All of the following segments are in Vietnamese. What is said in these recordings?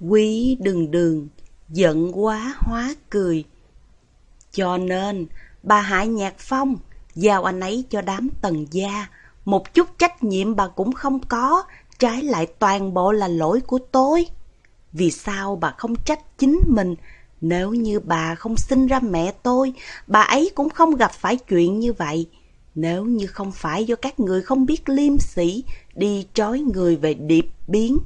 Quý đường đường, giận quá hóa cười. Cho nên, bà hại nhạc phong, giao anh ấy cho đám tần gia. Một chút trách nhiệm bà cũng không có, trái lại toàn bộ là lỗi của tôi. Vì sao bà không trách chính mình? Nếu như bà không sinh ra mẹ tôi, bà ấy cũng không gặp phải chuyện như vậy. Nếu như không phải do các người không biết liêm sĩ, đi trói người về điệp biến,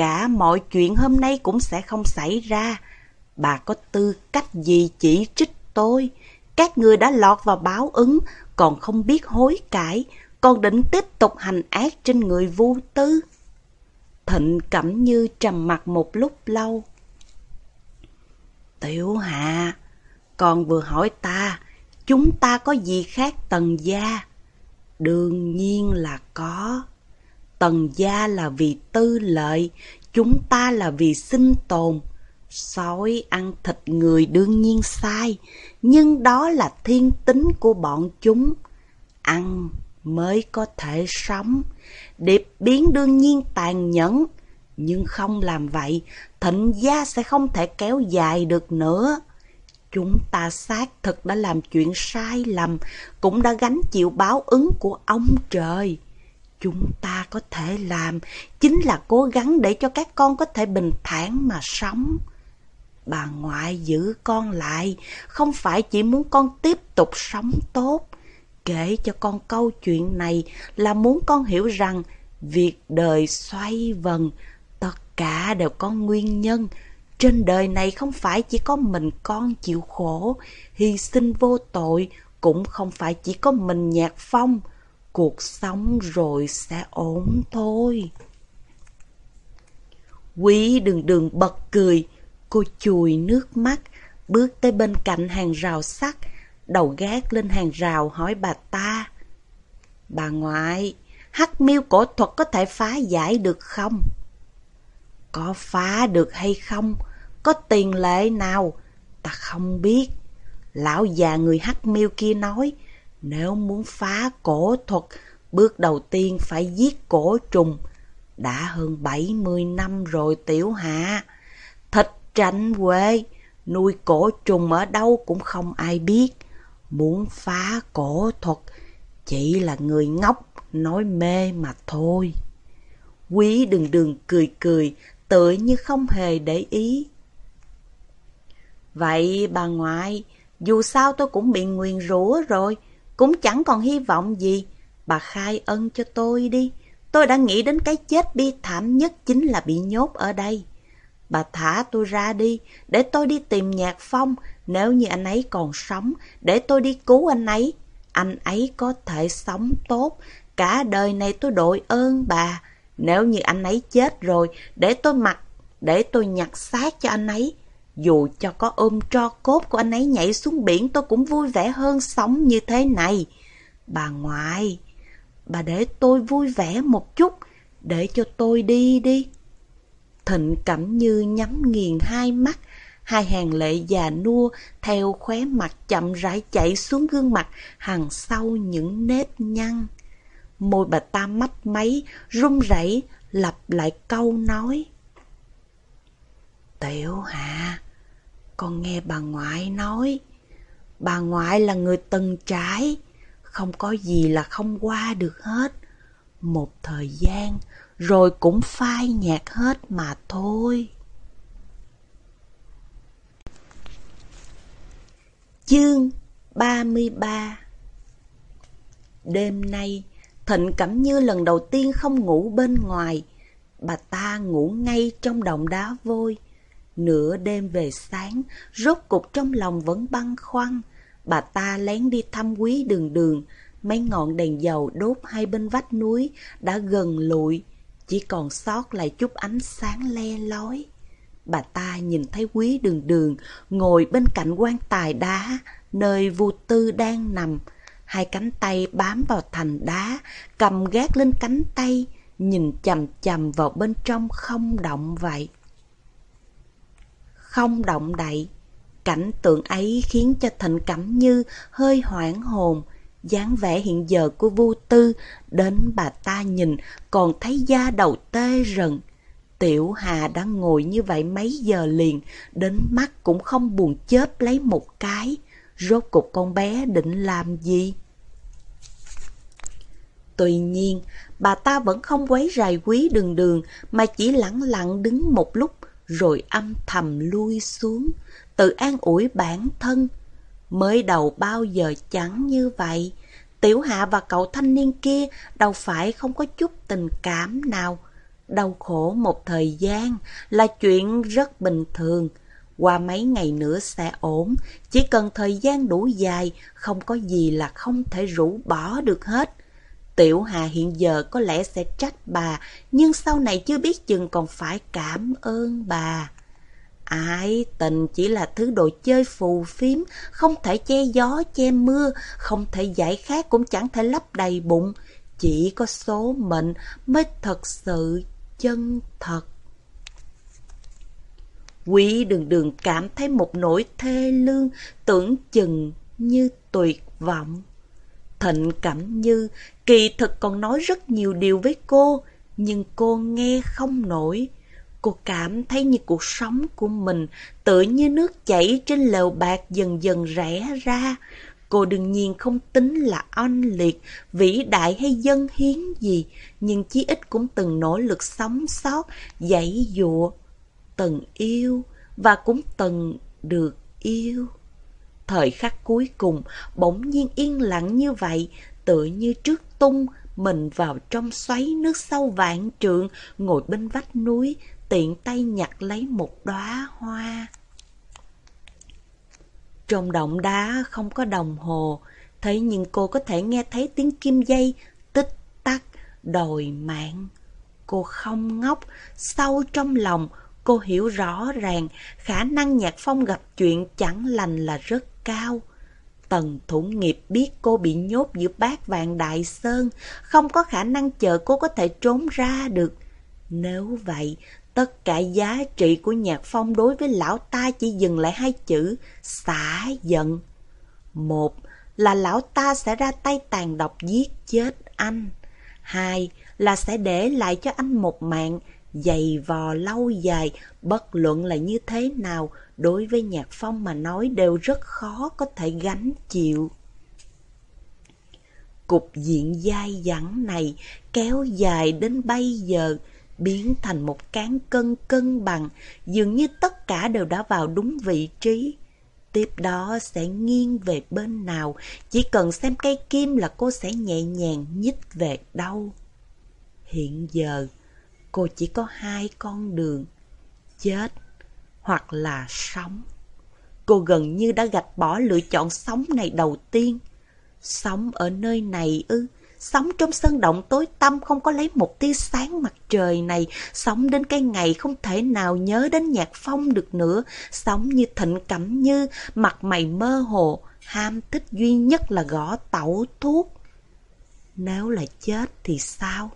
cả mọi chuyện hôm nay cũng sẽ không xảy ra. Bà có tư cách gì chỉ trích tôi? Các người đã lọt vào báo ứng, còn không biết hối cải, còn định tiếp tục hành ác trên người vô tư. Thịnh Cẩm Như trầm mặt một lúc lâu. Tiểu Hạ, con vừa hỏi ta, chúng ta có gì khác tần gia? Đương nhiên là có. Tần gia là vì tư lợi, chúng ta là vì sinh tồn. Sói ăn thịt người đương nhiên sai, nhưng đó là thiên tính của bọn chúng. Ăn mới có thể sống. Điệp biến đương nhiên tàn nhẫn, nhưng không làm vậy, thịnh gia sẽ không thể kéo dài được nữa. Chúng ta xác thực đã làm chuyện sai lầm, cũng đã gánh chịu báo ứng của ông trời. Chúng ta có thể làm chính là cố gắng để cho các con có thể bình thản mà sống. Bà ngoại giữ con lại, không phải chỉ muốn con tiếp tục sống tốt. Kể cho con câu chuyện này là muốn con hiểu rằng việc đời xoay vần, tất cả đều có nguyên nhân. Trên đời này không phải chỉ có mình con chịu khổ, hy sinh vô tội, cũng không phải chỉ có mình nhạc phong. Cuộc sống rồi sẽ ổn thôi. Quý đường đường bật cười, cô chùi nước mắt, bước tới bên cạnh hàng rào sắt, đầu gác lên hàng rào hỏi bà ta. Bà ngoại, hắc miêu cổ thuật có thể phá giải được không? Có phá được hay không? Có tiền lệ nào? Ta không biết. Lão già người hắc miêu kia nói, nếu muốn phá cổ thuật, bước đầu tiên phải giết cổ trùng. Đã hơn 70 năm rồi tiểu hạ. Thịt tranh quê, nuôi cổ trùng ở đâu cũng không ai biết. Muốn phá cổ thuật, chỉ là người ngốc, nói mê mà thôi. Quý đừng đừng cười cười, tựa như không hề để ý. Vậy bà ngoại, dù sao tôi cũng bị nguyền rủa rồi, cũng chẳng còn hy vọng gì. Bà khai ân cho tôi đi. Tôi đã nghĩ đến cái chết bi thảm nhất chính là bị nhốt ở đây. Bà thả tôi ra đi, để tôi đi tìm nhạc phong, nếu như anh ấy còn sống, để tôi đi cứu anh ấy. Anh ấy có thể sống tốt, cả đời này tôi đội ơn bà. Nếu như anh ấy chết rồi, để tôi mặc, để tôi nhặt xác cho anh ấy. Dù cho có ôm tro cốt của anh ấy nhảy xuống biển tôi cũng vui vẻ hơn sống như thế này. Bà ngoại, bà để tôi vui vẻ một chút, để cho tôi đi đi. Thịnh Cẩm Như nhắm nghiền hai mắt, hai hàng lệ già nua theo khóe mặt chậm rãi chảy xuống gương mặt hàng sau những nếp nhăn. Môi bà ta mắt máy, run rẩy lặp lại câu nói. Tiểu Hạ, con nghe bà ngoại nói, bà ngoại là người từng trải, không có gì là không qua được hết. Một thời gian, rồi cũng phai nhạt hết mà thôi. Chương 33 Đêm nay, Thịnh Cẩm Như lần đầu tiên không ngủ bên ngoài. Bà ta ngủ ngay trong động đá vôi. Nửa đêm về sáng, rốt cục trong lòng vẫn băn khoăn. Bà ta lén đi thăm quý đường đường. Mấy ngọn đèn dầu đốt hai bên vách núi đã gần lụi, chỉ còn sót lại chút ánh sáng le lói. Bà ta nhìn thấy quý đường đường ngồi bên cạnh quan tài đá, nơi vua tư đang nằm. Hai cánh tay bám vào thành đá, cầm gác lên cánh tay, nhìn chầm chầm vào bên trong không động vậy. Không động đậy, cảnh tượng ấy khiến cho Thịnh Cẩm Như hơi hoảng hồn, dáng vẻ hiện giờ của Vu tư, đến bà ta nhìn còn thấy da đầu tê rần. Tiểu Hà đã ngồi như vậy mấy giờ liền, đến mắt cũng không buồn chớp lấy một cái. Rốt cục con bé định làm gì? Tuy nhiên, bà ta vẫn không quấy rầy quý đường đường, mà chỉ lặng lặng đứng một lúc, rồi âm thầm lui xuống, tự an ủi bản thân. Mới đầu bao giờ chẳng như vậy, Tiểu Hạ và cậu thanh niên kia đâu phải không có chút tình cảm nào. Đau khổ một thời gian là chuyện rất bình thường. Qua mấy ngày nữa sẽ ổn, chỉ cần thời gian đủ dài, không có gì là không thể rũ bỏ được hết. Tiểu Hà hiện giờ có lẽ sẽ trách bà, nhưng sau này chưa biết chừng còn phải cảm ơn bà. Ái tình chỉ là thứ đồ chơi phù phiếm, không thể che gió che mưa, không thể giải khát cũng chẳng thể lấp đầy bụng. Chỉ có số mệnh mới thật sự chân thật. Quý đường đường cảm thấy một nỗi thê lương, tưởng chừng như tuyệt vọng. Thịnh Cẩm Như kỳ thực còn nói rất nhiều điều với cô, nhưng cô nghe không nổi. Cô cảm thấy như cuộc sống của mình tự như nước chảy trên lều bạc dần dần rẽ ra. Cô đương nhiên không tính là oanh liệt, vĩ đại hay dân hiến gì, nhưng chí ít cũng từng nỗ lực sống sót, dãy dụa, từng yêu và cũng từng được yêu. Thời khắc cuối cùng, bỗng nhiên yên lặng như vậy, tựa như trước tung mình vào trong xoáy nước sâu vạn trượng, ngồi bên vách núi, tiện tay nhặt lấy một đóa hoa. Trong động đá không có đồng hồ, thế nhưng cô có thể nghe thấy tiếng kim dây tích tắc đòi mạng. Cô không ngốc, sâu trong lòng cô hiểu rõ ràng khả năng nhạc phong gặp chuyện chẳng lành là rất cao. Tần thủ nghiệp biết cô bị nhốt giữa bát vàng đại sơn, không có khả năng chờ cô có thể trốn ra được. Nếu vậy, tất cả giá trị của nhạc phong đối với lão ta chỉ dừng lại hai chữ xả giận. Một là lão ta sẽ ra tay tàn độc giết chết anh. Hai là sẽ để lại cho anh một mạng dày vò lâu dài, bất luận là như thế nào, đối với nhạc phong mà nói đều rất khó có thể gánh chịu. Cục diện dai dẳng này kéo dài đến bây giờ, biến thành một cán cân cân bằng, dường như tất cả đều đã vào đúng vị trí. Tiếp đó sẽ nghiêng về bên nào, chỉ cần xem cây kim là cô sẽ nhẹ nhàng nhích về đâu. Hiện giờ, cô chỉ có hai con đường, chết hoặc là sống. Cô gần như đã gạch bỏ lựa chọn sống này đầu tiên. Sống ở nơi này ư, sống trong sân động tối tăm không có lấy một tia sáng mặt trời này, sống đến cái ngày không thể nào nhớ đến nhạc phong được nữa, sống như thịnh cẩm như, mặt mày mơ hồ, ham thích duy nhất là gõ tẩu thuốc. Nếu là chết thì sao?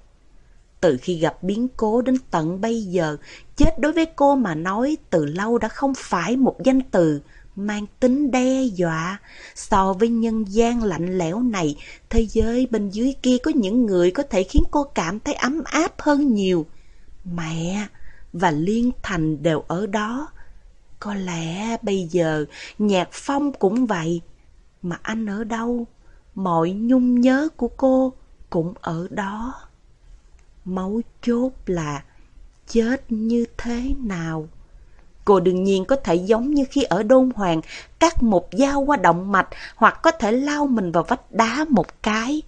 Từ khi gặp biến cố đến tận bây giờ, chết đối với cô mà nói từ lâu đã không phải một danh từ mang tính đe dọa. So với nhân gian lạnh lẽo này, thế giới bên dưới kia có những người có thể khiến cô cảm thấy ấm áp hơn nhiều. Mẹ và Liên Thành đều ở đó. Có lẽ bây giờ nhạc phong cũng vậy. Mà anh ở đâu? Mọi nhung nhớ của cô cũng ở đó. Máu chốt là chết như thế nào? Cô đương nhiên có thể giống như khi ở Đôn Hoàng, cắt một dao qua động mạch hoặc có thể lao mình vào vách đá một cái.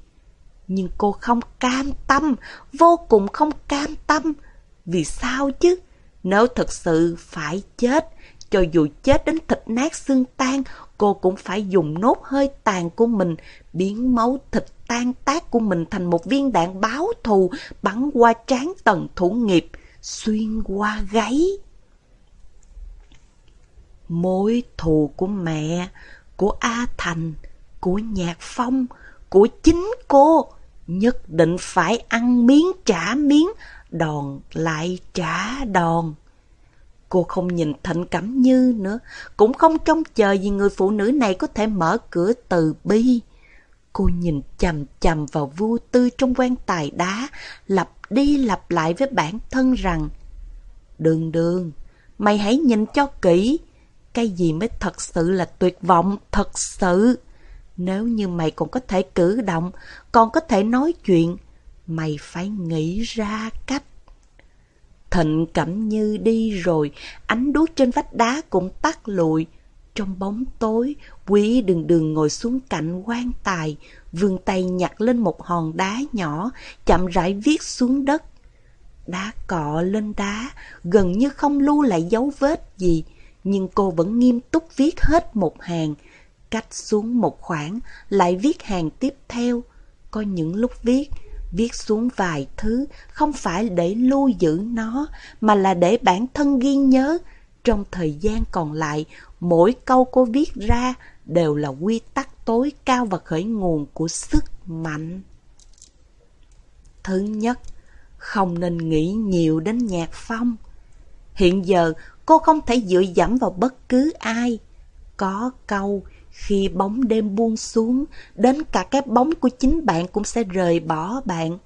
Nhưng cô không cam tâm, vô cùng không cam tâm. Vì sao chứ? Nếu thật sự phải chết, cho dù chết đến thịt nát xương tan, cô cũng phải dùng nốt hơi tàn của mình, biến máu thịt tan tác của mình thành một viên đạn báo thù bắn qua trán tần thủ nghiệp, xuyên qua gáy. Mối thù của mẹ, của A Thành, của Nhạc Phong, của chính cô nhất định phải ăn miếng trả miếng, đòn lại trả đòn. Cô không nhìn Thịnh Cẩm Như nữa, cũng không trông chờ gì người phụ nữ này có thể mở cửa từ bi. Cô nhìn chằm chằm vào vô tư trong quan tài đá, lặp đi lặp lại với bản thân rằng Đường đường, mày hãy nhìn cho kỹ. Cái gì mới thật sự là tuyệt vọng, thật sự. Nếu như mày còn có thể cử động, còn có thể nói chuyện, mày phải nghĩ ra cách. Thịnh Cẩm Như đi rồi, ánh đuốc trên vách đá cũng tắt lụi. Trong bóng tối, quý đường đường ngồi xuống cạnh quan tài, vươn tay nhặt lên một hòn đá nhỏ, chậm rãi viết xuống đất. Đá cọ lên đá, gần như không lưu lại dấu vết gì, nhưng cô vẫn nghiêm túc viết hết một hàng. Cách xuống một khoảng, lại viết hàng tiếp theo. Có những lúc viết, viết xuống vài thứ không phải để lưu giữ nó, mà là để bản thân ghi nhớ. Trong thời gian còn lại, mỗi câu cô viết ra đều là quy tắc tối cao và khởi nguồn của sức mạnh. Thứ nhất, không nên nghĩ nhiều đến nhạc phong. Hiện giờ, cô không thể dựa dẫm vào bất cứ ai. Có câu, khi bóng đêm buông xuống, đến cả cái bóng của chính bạn cũng sẽ rời bỏ bạn.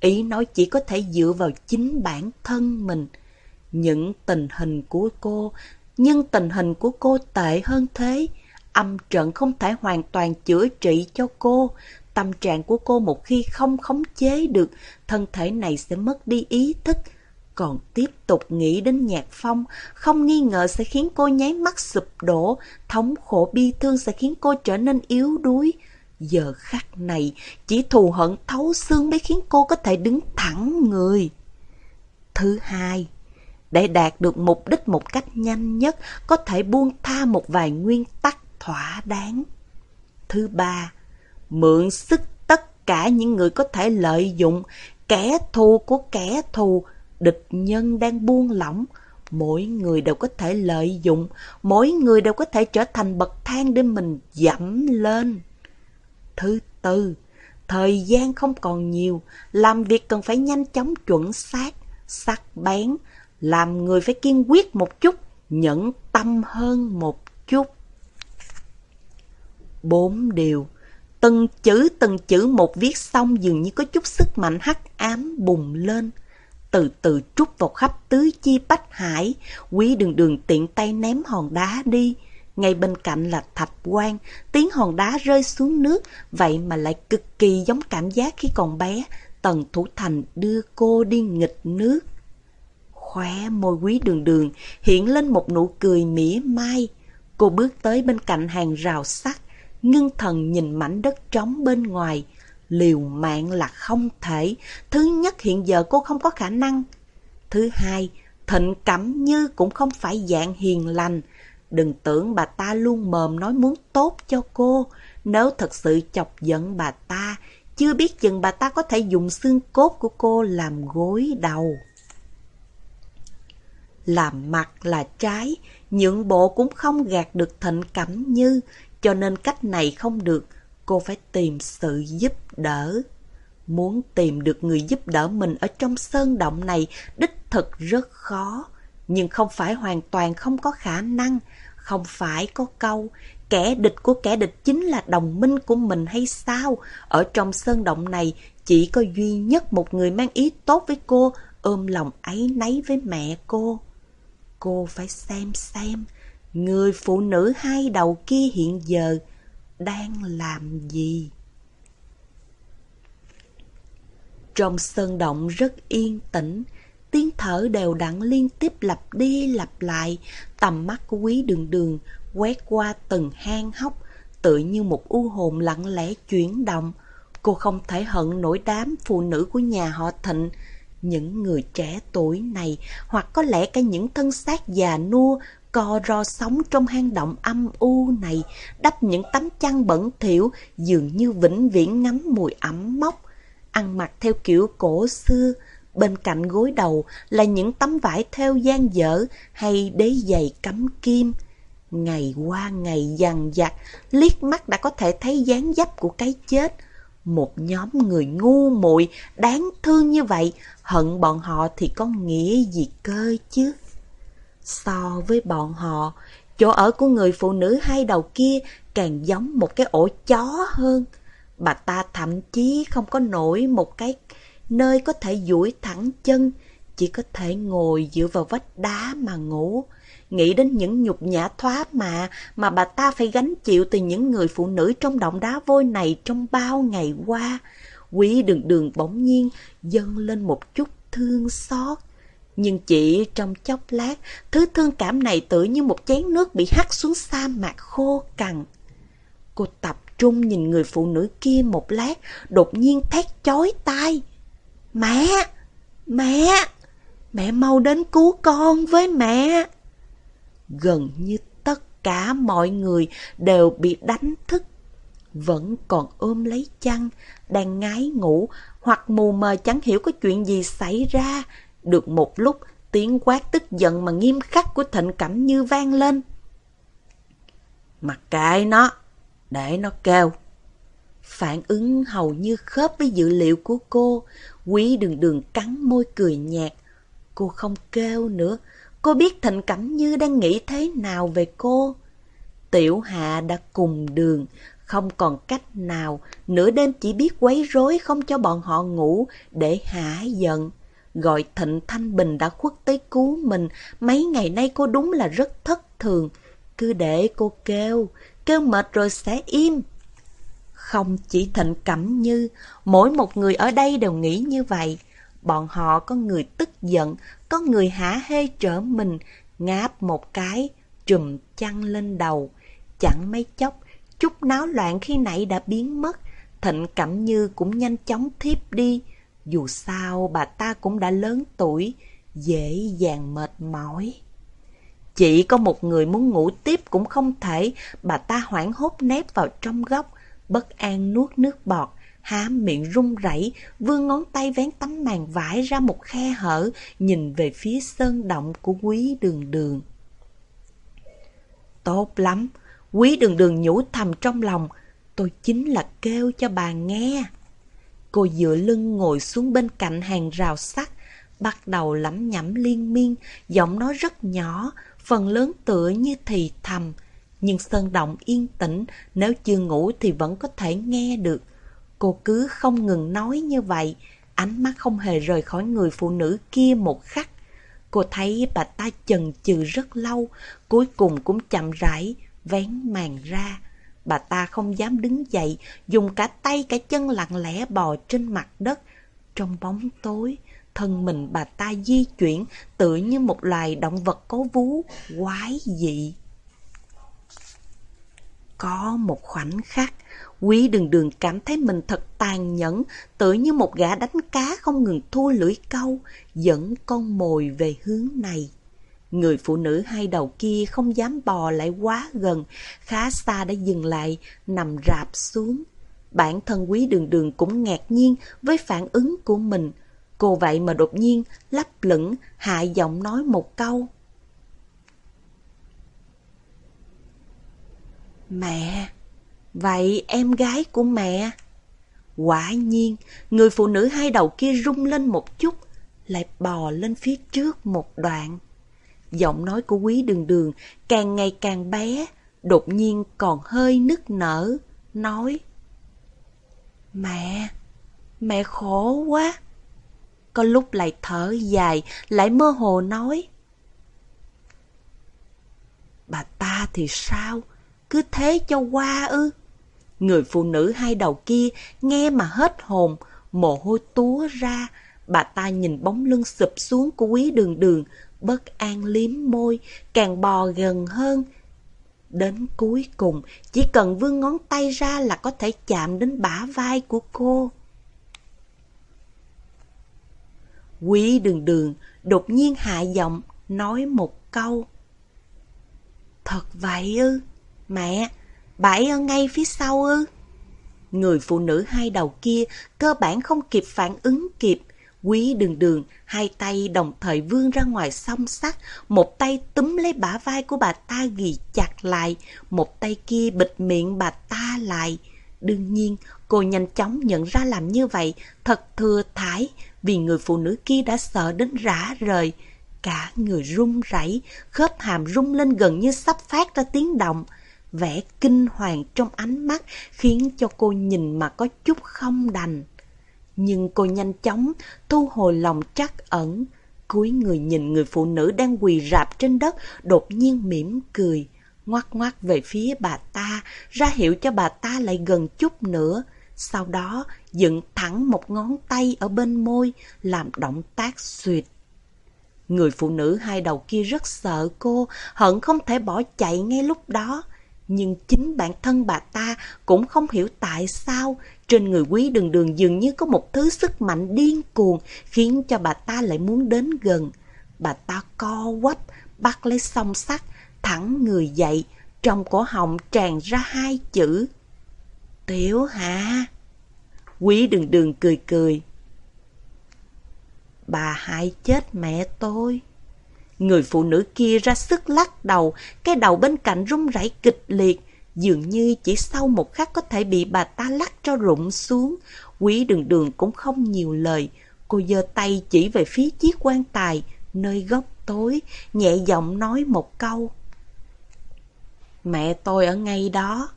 Ý nói chỉ có thể dựa vào chính bản thân mình. Những tình hình của cô, nhưng tình hình của cô tệ hơn thế. Âm trận không thể hoàn toàn chữa trị cho cô. Tâm trạng của cô một khi không khống chế được, thân thể này sẽ mất đi ý thức, còn tiếp tục nghĩ đến nhạc phong, không nghi ngờ sẽ khiến cô nháy mắt sụp đổ, thống khổ bi thương sẽ khiến cô trở nên yếu đuối. Giờ khắc này, chỉ thù hận thấu xương mới khiến cô có thể đứng thẳng người. Thứ hai, để đạt được mục đích một cách nhanh nhất, có thể buông tha một vài nguyên tắc thỏa đáng. Thứ ba, mượn sức tất cả những người có thể lợi dụng, kẻ thù của kẻ thù, địch nhân đang buông lỏng, mỗi người đều có thể lợi dụng, mỗi người đều có thể trở thành bậc thang để mình dẫm lên. Thứ tư, thời gian không còn nhiều, làm việc cần phải nhanh chóng chuẩn xác, sắc bén, làm người phải kiên quyết một chút, nhẫn tâm hơn một chút. Bốn điều, từng chữ từng chữ một viết xong dường như có chút sức mạnh hắc ám bùng lên từ từ trút vào khắp tứ chi bách hải, quý đường đường tiện tay ném hòn đá đi. Ngay bên cạnh là thạch quan, tiếng hòn đá rơi xuống nước, vậy mà lại cực kỳ giống cảm giác khi còn bé, Tần Thủ Thành đưa cô đi nghịch nước. Khóe môi quý đường đường hiện lên một nụ cười mỉa mai. Cô bước tới bên cạnh hàng rào sắt, ngưng thần nhìn mảnh đất trống bên ngoài, liều mạng là không thể. Thứ nhất hiện giờ cô không có khả năng. Thứ hai, Thịnh Cẩm Như cũng không phải dạng hiền lành. Đừng tưởng bà ta luôn mồm nói muốn tốt cho cô. Nếu thật sự chọc giận bà ta, chưa biết chừng bà ta có thể dùng xương cốt của cô làm gối đầu. Làm mặt là trái, nhượng bộ cũng không gạt được Thịnh Cẩm Như, cho nên cách này không được cô phải tìm sự giúp đỡ. Muốn tìm được người giúp đỡ mình ở trong sơn động này đích thực rất khó, nhưng không phải hoàn toàn không có khả năng, không phải có câu kẻ địch của kẻ địch chính là đồng minh của mình hay sao? Ở trong sơn động này chỉ có duy nhất một người mang ý tốt với cô, ôm lòng ấy nấy với mẹ cô. Cô phải xem xem, người phụ nữ hai đầu kia hiện giờ đang làm gì? Trong sơn động rất yên tĩnh, tiếng thở đều đặn liên tiếp lặp đi lặp lại, tầm mắt của quý đường đường quét qua từng hang hốc, tự như một u hồn lặng lẽ chuyển động. Cô không thể hận nổi đám phụ nữ của nhà họ Thịnh, những người trẻ tuổi này, hoặc có lẽ cả những thân xác già nua co ro sống trong hang động âm u này, đắp những tấm chăn bẩn thỉu dường như vĩnh viễn ngắm mùi ẩm mốc, ăn mặc theo kiểu cổ xưa, bên cạnh gối đầu là những tấm vải theo gian dở hay đế giày cắm kim. Ngày qua ngày dằn dặt, liếc mắt đã có thể thấy dáng dấp của cái chết. Một nhóm người ngu muội đáng thương như vậy, hận bọn họ thì có nghĩa gì cơ chứ? So với bọn họ, chỗ ở của người phụ nữ hai đầu kia càng giống một cái ổ chó hơn. Bà ta thậm chí không có nổi một cái nơi có thể duỗi thẳng chân, chỉ có thể ngồi dựa vào vách đá mà ngủ. Nghĩ đến những nhục nhã thoá mạ mà bà ta phải gánh chịu từ những người phụ nữ trong động đá vôi này trong bao ngày qua. Quý đường đường bỗng nhiên dâng lên một chút thương xót. Nhưng chỉ trong chốc lát, thứ thương cảm này tự như một chén nước bị hắt xuống sa mạc khô cằn. Cô tập trung nhìn người phụ nữ kia một lát, đột nhiên thét chói tai. Mẹ! Mẹ! Mẹ mau đến cứu con với mẹ! Gần như tất cả mọi người đều bị đánh thức. Vẫn còn ôm lấy chăn, đang ngái ngủ hoặc mù mờ chẳng hiểu có chuyện gì xảy ra. Được một lúc, tiếng quát tức giận mà nghiêm khắc của Thịnh Cẩm Như vang lên. Mặc kệ nó, để nó kêu. Phản ứng hầu như khớp với dự liệu của cô, quý đường đường cắn môi cười nhạt. Cô không kêu nữa, cô biết Thịnh Cẩm Như đang nghĩ thế nào về cô. Tiểu Hạ đã cùng đường, không còn cách nào, nửa đêm chỉ biết quấy rối không cho bọn họ ngủ để hả giận. Gọi Thịnh Thanh Bình đã khuất tới cứu mình, mấy ngày nay cô đúng là rất thất thường. Cứ để cô kêu, kêu mệt rồi sẽ im. Không chỉ Thịnh Cẩm Như, mỗi một người ở đây đều nghĩ như vậy. Bọn họ có người tức giận, có người hả hê trở mình, ngáp một cái, trùm chăn lên đầu. Chẳng mấy chốc, chút náo loạn khi nãy đã biến mất. Thịnh Cẩm Như cũng nhanh chóng thiếp đi. Dù sao bà ta cũng đã lớn tuổi, dễ dàng mệt mỏi. Chỉ có một người muốn ngủ tiếp cũng không thể, bà ta hoảng hốt nép vào trong góc, bất an nuốt nước bọt, há miệng run rẩy, vươn ngón tay vén tấm màn vải ra một khe hở, nhìn về phía sơn động của quý đường đường. Tốt lắm, quý đường đường nhủ thầm trong lòng, tôi chính là kêu cho bà nghe. Cô dựa lưng ngồi xuống bên cạnh hàng rào sắt, bắt đầu lẩm nhẩm liên miên, giọng nói rất nhỏ, phần lớn tựa như thì thầm. Nhưng sơn động yên tĩnh, nếu chưa ngủ thì vẫn có thể nghe được. Cô cứ không ngừng nói như vậy, ánh mắt không hề rời khỏi người phụ nữ kia một khắc. Cô thấy bà ta chần chừ rất lâu, cuối cùng cũng chậm rãi, vén màn ra. Bà ta không dám đứng dậy, dùng cả tay cả chân lặng lẽ bò trên mặt đất. Trong bóng tối, thân mình bà ta di chuyển tự như một loài động vật có vú, quái dị. Có một khoảnh khắc, Quý đường đường cảm thấy mình thật tàn nhẫn, tựa như một gã đánh cá không ngừng thua lưỡi câu, dẫn con mồi về hướng này. Người phụ nữ hai đầu kia không dám bò lại quá gần, khá xa đã dừng lại, nằm rạp xuống. Bản thân quý đường đường cũng ngạc nhiên với phản ứng của mình. Cô vậy mà đột nhiên lấp lửng hạ giọng nói một câu. Mẹ, vậy em gái của mẹ? Quả nhiên, người phụ nữ hai đầu kia rung lên một chút, lại bò lên phía trước một đoạn. Giọng nói của quý đường đường càng ngày càng bé, đột nhiên còn hơi nức nở, nói Mẹ, mẹ khổ quá. Có lúc lại thở dài, lại mơ hồ nói Bà ta thì sao? Cứ thế cho qua ư? Người phụ nữ hai đầu kia nghe mà hết hồn, mồ hôi túa ra. Bà ta nhìn bóng lưng sụp xuống của quý đường đường, bất an liếm môi, càng bò gần hơn. Đến cuối cùng, chỉ cần vươn ngón tay ra là có thể chạm đến bả vai của cô. Quý đường đường đột nhiên hạ giọng nói một câu. Thật vậy ư? Mẹ, bà ấy ở ngay phía sau ư? Người phụ nữ hai đầu kia cơ bản không kịp phản ứng kịp. Quý đường đường, hai tay đồng thời vươn ra ngoài song sắt, một tay túm lấy bả vai của bà ta ghi chặt lại, một tay kia bịt miệng bà ta lại. Đương nhiên, cô nhanh chóng nhận ra làm như vậy, thật thừa thải, vì người phụ nữ kia đã sợ đến rã rời. Cả người run rẩy, khớp hàm rung lên gần như sắp phát ra tiếng động. Vẻ kinh hoàng trong ánh mắt khiến cho cô nhìn mà có chút không đành. Nhưng cô nhanh chóng thu hồi lòng trắc ẩn. cúi người nhìn người phụ nữ đang quỳ rạp trên đất, đột nhiên mỉm cười, ngoắc ngoắc về phía bà ta, ra hiệu cho bà ta lại gần chút nữa. Sau đó dựng thẳng một ngón tay ở bên môi, làm động tác suyệt. Người phụ nữ hai đầu kia rất sợ cô, hận không thể bỏ chạy ngay lúc đó. Nhưng chính bản thân bà ta cũng không hiểu tại sao trên người quý đường đường dường như có một thứ sức mạnh điên cuồng khiến cho bà ta lại muốn đến gần. Bà ta co quắp, bắt lấy song sắt, thẳng người dậy, trong cổ họng tràn ra hai chữ. Tiểu hạ. Quý đường đường cười cười. Bà hại chết mẹ tôi. Người phụ nữ kia ra sức lắc đầu, cái đầu bên cạnh rung rẩy kịch liệt, dường như chỉ sau một khắc có thể bị bà ta lắc cho rụng xuống. Quý đường đường cũng không nhiều lời, cô giơ tay chỉ về phía chiếc quan tài, nơi góc tối, nhẹ giọng nói một câu. Mẹ tôi ở ngay đó.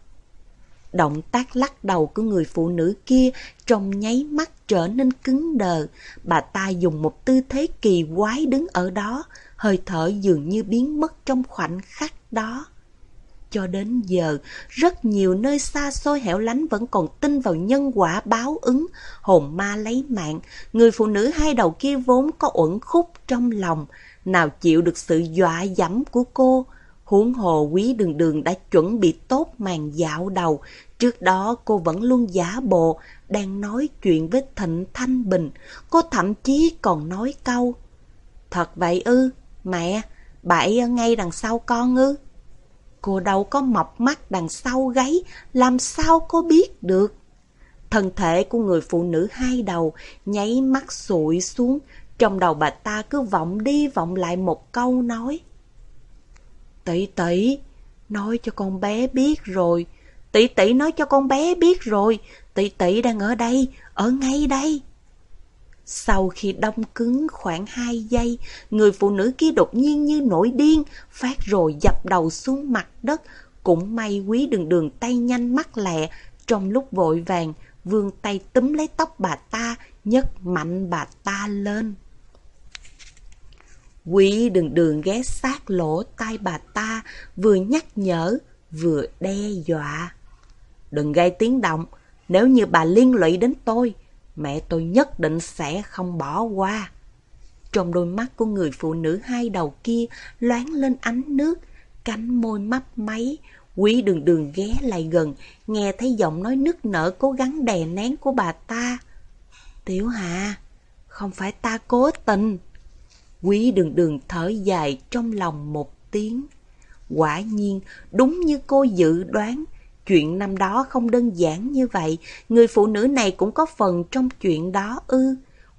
Động tác lắc đầu của người phụ nữ kia trong nháy mắt trở nên cứng đờ. Bà ta dùng một tư thế kỳ quái đứng ở đó, hơi thở dường như biến mất trong khoảnh khắc đó. Cho đến giờ, rất nhiều nơi xa xôi hẻo lánh vẫn còn tin vào nhân quả báo ứng, hồn ma lấy mạng. Người phụ nữ hai đầu kia vốn có uẩn khúc trong lòng, nào chịu được sự dọa dẫm của cô. Huống hồ quý đường đường đã chuẩn bị tốt màn dạo đầu, trước đó cô vẫn luôn giả bộ, đang nói chuyện với Thịnh Thanh Bình. Cô thậm chí còn nói câu, Thật vậy ư, mẹ, bà ấy ở ngay đằng sau con ư. Cô đâu có mọc mắt đằng sau gáy, làm sao cô biết được? Thân thể của người phụ nữ hai đầu nháy mắt sụi xuống, trong đầu bà ta cứ vọng đi vọng lại một câu nói. Tỷ tỷ, nói cho con bé biết rồi. Tỷ tỷ nói cho con bé biết rồi. Tỷ tỷ đang ở đây, ở ngay đây. Sau khi đông cứng khoảng 2 giây, người phụ nữ kia đột nhiên như nổi điên, phát rồi dập đầu xuống mặt đất. Cũng may quý đường đường tay nhanh mắt lẹ, trong lúc vội vàng, vươn tay túm lấy tóc bà ta, nhấc mạnh bà ta lên. Quý đường đường ghé sát lỗ tai bà ta, vừa nhắc nhở, vừa đe dọa. Đừng gây tiếng động, nếu như bà liên lụy đến tôi, mẹ tôi nhất định sẽ không bỏ qua. Trong đôi mắt của người phụ nữ hai đầu kia loáng lên ánh nước, cánh môi mấp máy, quý đường đường ghé lại gần, nghe thấy giọng nói nức nở cố gắng đè nén của bà ta. Tiểu Hà, không phải ta cố tình. Quý đường đường thở dài trong lòng một tiếng. Quả nhiên, đúng như cô dự đoán, chuyện năm đó không đơn giản như vậy, người phụ nữ này cũng có phần trong chuyện đó ư.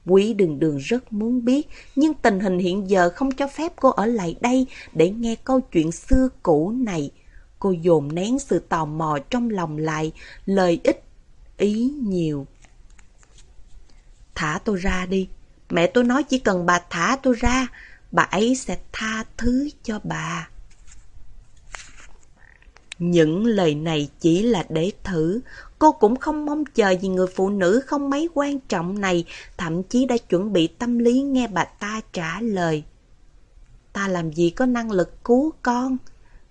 Quý đường đường rất muốn biết, nhưng tình hình hiện giờ không cho phép cô ở lại đây để nghe câu chuyện xưa cũ này. Cô dồn nén sự tò mò trong lòng lại, lời ít, ý nhiều. Thả tôi ra đi, mẹ tôi nói chỉ cần bà thả tôi ra, bà ấy sẽ tha thứ cho bà. Những lời này chỉ là để thử, cô cũng không mong chờ gì người phụ nữ không mấy quan trọng này, thậm chí đã chuẩn bị tâm lý nghe bà ta trả lời. Ta làm gì có năng lực cứu con?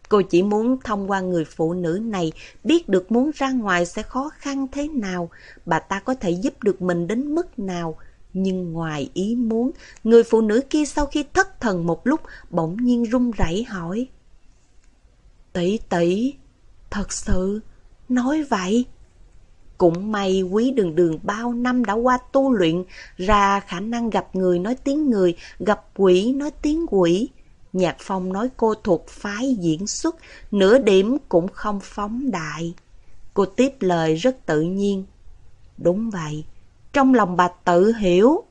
Cô chỉ muốn thông qua người phụ nữ này biết được muốn ra ngoài sẽ khó khăn thế nào, bà ta có thể giúp được mình đến mức nào. Nhưng ngoài ý muốn, người phụ nữ kia sau khi thất thần một lúc bỗng nhiên run rẩy hỏi. Tỷ tỷ, thật sự, nói vậy. Cũng may quý đường đường bao năm đã qua tu luyện ra khả năng gặp người nói tiếng người, gặp quỷ nói tiếng quỷ. Nhạc phong nói cô thuộc phái diễn xuất, nửa điểm cũng không phóng đại. Cô tiếp lời rất tự nhiên. Đúng vậy, trong lòng bà tự hiểu.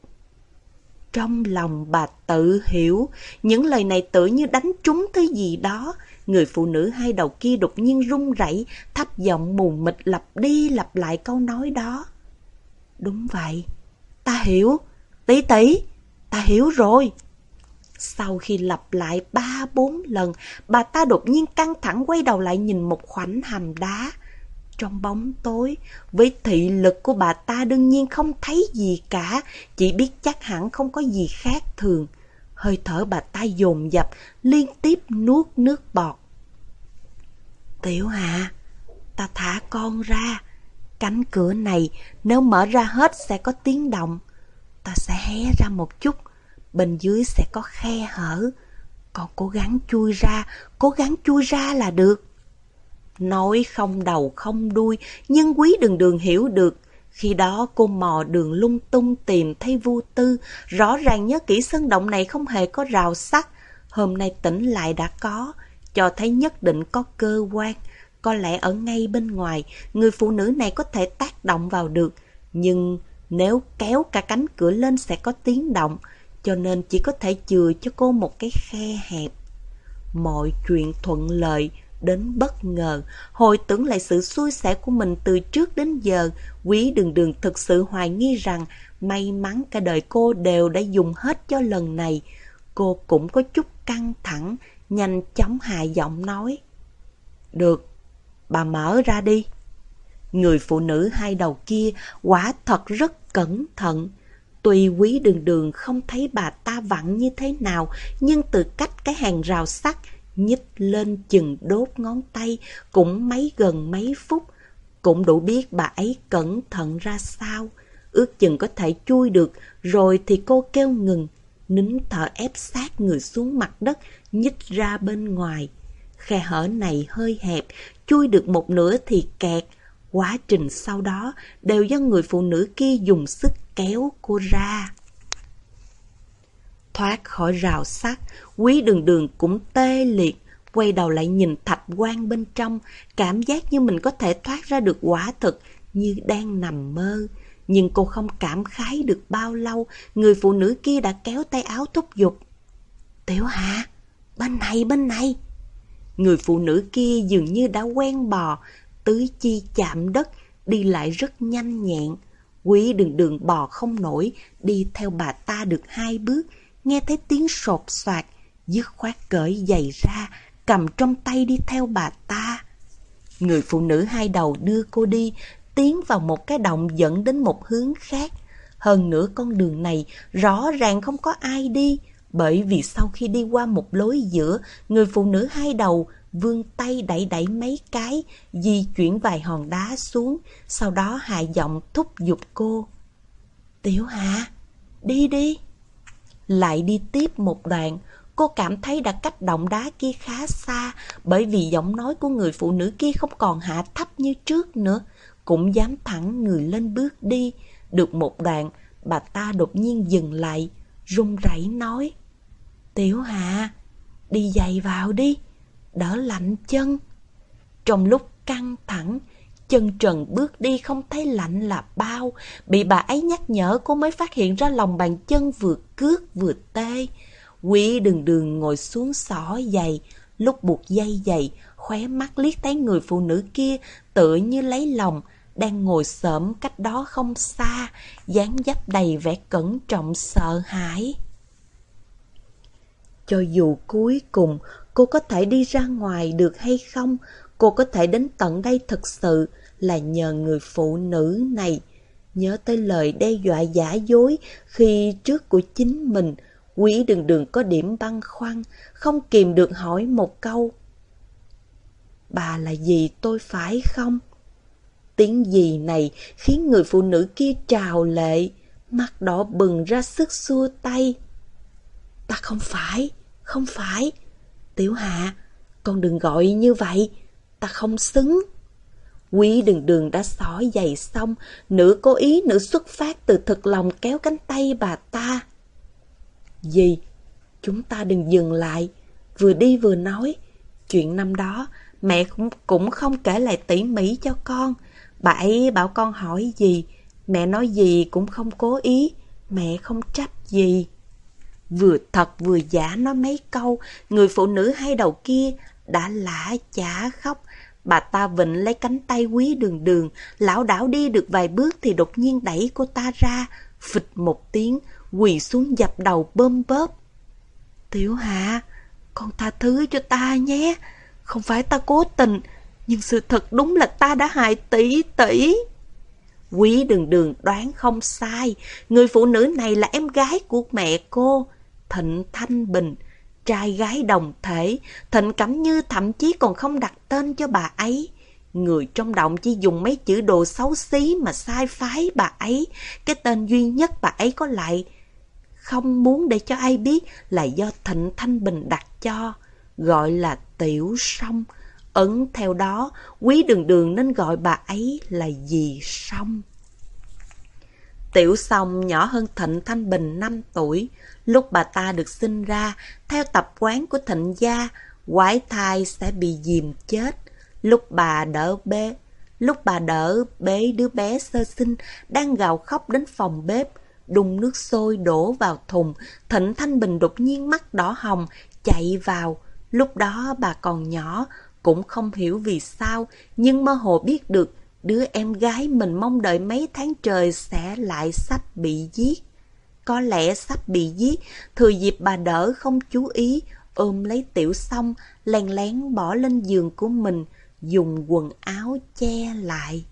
Trong lòng bà tự hiểu, những lời này tự như đánh trúng thứ gì đó. Người phụ nữ hai đầu kia đột nhiên run rẩy, thấp giọng mù mịt lặp đi lặp lại câu nói đó. Đúng vậy, ta hiểu, tí tí, ta hiểu rồi. Sau khi lặp lại ba bốn lần, bà ta đột nhiên căng thẳng quay đầu lại nhìn một khoảnh hầm đá trong bóng tối, với thị lực của bà ta đương nhiên không thấy gì cả, chỉ biết chắc hẳn không có gì khác thường. Hơi thở bà ta dồn dập, liên tiếp nuốt nước bọt. Tiểu Hạ, ta thả con ra. Cánh cửa này nếu mở ra hết sẽ có tiếng động. Ta sẽ hé ra một chút, bên dưới sẽ có khe hở. Con cố gắng chui ra, cố gắng chui ra là được. Nói không đầu không đuôi, nhưng quý đường đường hiểu được. Khi đó cô mò đường lung tung tìm thấy vô tư, rõ ràng nhớ kỹ sân động này không hề có rào sắt. Hôm nay tỉnh lại đã có, cho thấy nhất định có cơ quan. Có lẽ ở ngay bên ngoài, người phụ nữ này có thể tác động vào được. Nhưng nếu kéo cả cánh cửa lên sẽ có tiếng động, cho nên chỉ có thể chừa cho cô một cái khe hẹp. Mọi chuyện thuận lợi, đến bất ngờ, hồi tưởng lại sự xui xẻ của mình từ trước đến giờ, quý đường đường thực sự hoài nghi rằng may mắn cả đời cô đều đã dùng hết cho lần này. Cô cũng có chút căng thẳng, nhanh chóng hạ giọng nói. Được, bà mở ra đi. Người phụ nữ hai đầu kia quả thật rất cẩn thận. Tuy quý đường đường không thấy bà ta vặn như thế nào, nhưng từ cách cái hàng rào sắt nhích lên chừng đốt ngón tay cũng mấy gần mấy phút, cũng đủ biết bà ấy cẩn thận ra sao. Ước chừng có thể chui được, rồi thì cô kêu ngừng, nín thở ép sát người xuống mặt đất, nhích ra bên ngoài. Khe hở này hơi hẹp, chui được một nửa thì kẹt. Quá trình sau đó đều do người phụ nữ kia dùng sức kéo cô ra. Thoát khỏi rào sắt, quý đường đường cũng tê liệt, quay đầu lại nhìn thạch quan bên trong, cảm giác như mình có thể thoát ra được quả thực, như đang nằm mơ. Nhưng cô không cảm khái được bao lâu, người phụ nữ kia đã kéo tay áo thúc giục. Tiểu Hạ, bên này, bên này. Người phụ nữ kia dường như đã quen bò, tứ chi chạm đất, đi lại rất nhanh nhẹn. Quý đường đường bò không nổi, đi theo bà ta được hai bước, nghe thấy tiếng sột soạt, dứt khoát cởi giày ra, cầm trong tay đi theo bà ta. Người phụ nữ hai đầu đưa cô đi, tiến vào một cái động dẫn đến một hướng khác. Hơn nữa con đường này rõ ràng không có ai đi, bởi vì sau khi đi qua một lối giữa, người phụ nữ hai đầu vươn tay đẩy đẩy mấy cái, di chuyển vài hòn đá xuống, sau đó hạ giọng thúc giục cô. Tiểu Hạ, đi đi. Lại đi tiếp một đoạn, cô cảm thấy đã cách động đá kia khá xa, bởi vì giọng nói của người phụ nữ kia không còn hạ thấp như trước nữa, cũng dám thẳng người lên bước đi. Được một đoạn, bà ta đột nhiên dừng lại, run rẩy nói. Tiểu Hạ, đi giày vào đi đỡ lạnh chân. Trong lúc căng thẳng, chân trần bước đi không thấy lạnh là bao, bị bà ấy nhắc nhở cô mới phát hiện ra lòng bàn chân vừa cước vừa tê. Quỷ đường đường ngồi xuống xỏ giày, lúc buộc dây giày, khóe mắt liếc thấy người phụ nữ kia tựa như lấy lòng, đang ngồi xổm cách đó không xa, dáng dấp đầy vẻ cẩn trọng sợ hãi. Cho dù cuối cùng cô có thể đi ra ngoài được hay không, cô có thể đến tận đây thực sự là nhờ người phụ nữ này. Nhớ tới lời đe dọa giả dối khi trước của chính mình, quý đường đường có điểm băn khoăn, không kìm được hỏi một câu. Bà là gì tôi phải không? Tiếng gì này khiến người phụ nữ kia trào lệ, mắt đỏ bừng ra sức xua tay. Ta không phải, không phải. Tiểu Hạ, con đừng gọi như vậy, ta không xứng. Quý đường đường đã xỏ giày xong, nửa cố ý nửa xuất phát từ thực lòng kéo cánh tay bà ta. Gì? Chúng ta đừng dừng lại, vừa đi vừa nói. Chuyện năm đó, mẹ cũng, cũng không kể lại tỉ mỉ cho con. Bà ấy bảo con hỏi gì, mẹ nói gì cũng không cố ý, mẹ không trách gì. Vừa thật vừa giả nói mấy câu, người phụ nữ hai đầu kia đã lã chả khóc. Bà ta vịnh lấy cánh tay quý đường đường, lão đảo đi được vài bước thì đột nhiên đẩy cô ta ra, phịch một tiếng, quỳ xuống dập đầu bơm bóp. Tiểu Hạ, con tha thứ cho ta nhé, không phải ta cố tình, nhưng sự thật đúng là ta đã hại tỷ tỷ. Quý đường đường đoán không sai, người phụ nữ này là em gái của mẹ cô, Thịnh Thanh Bình, trai gái đồng thể, Thịnh Cẩm Như thậm chí còn không đặt tên cho bà ấy. Người trong động chỉ dùng mấy chữ đồ xấu xí mà sai phái bà ấy. Cái tên duy nhất bà ấy có lại không muốn để cho ai biết là do Thịnh Thanh Bình đặt cho, gọi là Tiểu song Ấn theo đó, quý đường đường nên gọi bà ấy là dì song Tiểu Song nhỏ hơn Thịnh Thanh Bình 5 tuổi. Lúc bà ta được sinh ra, theo tập quán của Thịnh gia, quái thai sẽ bị dìm chết. Lúc bà đỡ bế, lúc bà đỡ bế đứa bé sơ sinh đang gào khóc đến phòng bếp, đun nước sôi đổ vào thùng, Thịnh Thanh Bình đột nhiên mắt đỏ hồng, chạy vào. Lúc đó bà còn nhỏ, cũng không hiểu vì sao, nhưng mơ hồ biết được đứa em gái mình mong đợi mấy tháng trời sẽ lại sắp bị giết. Có lẽ sắp bị giết, thừa dịp bà đỡ không chú ý, ôm lấy tiểu xong, lén lén bỏ lên giường của mình, dùng quần áo che lại.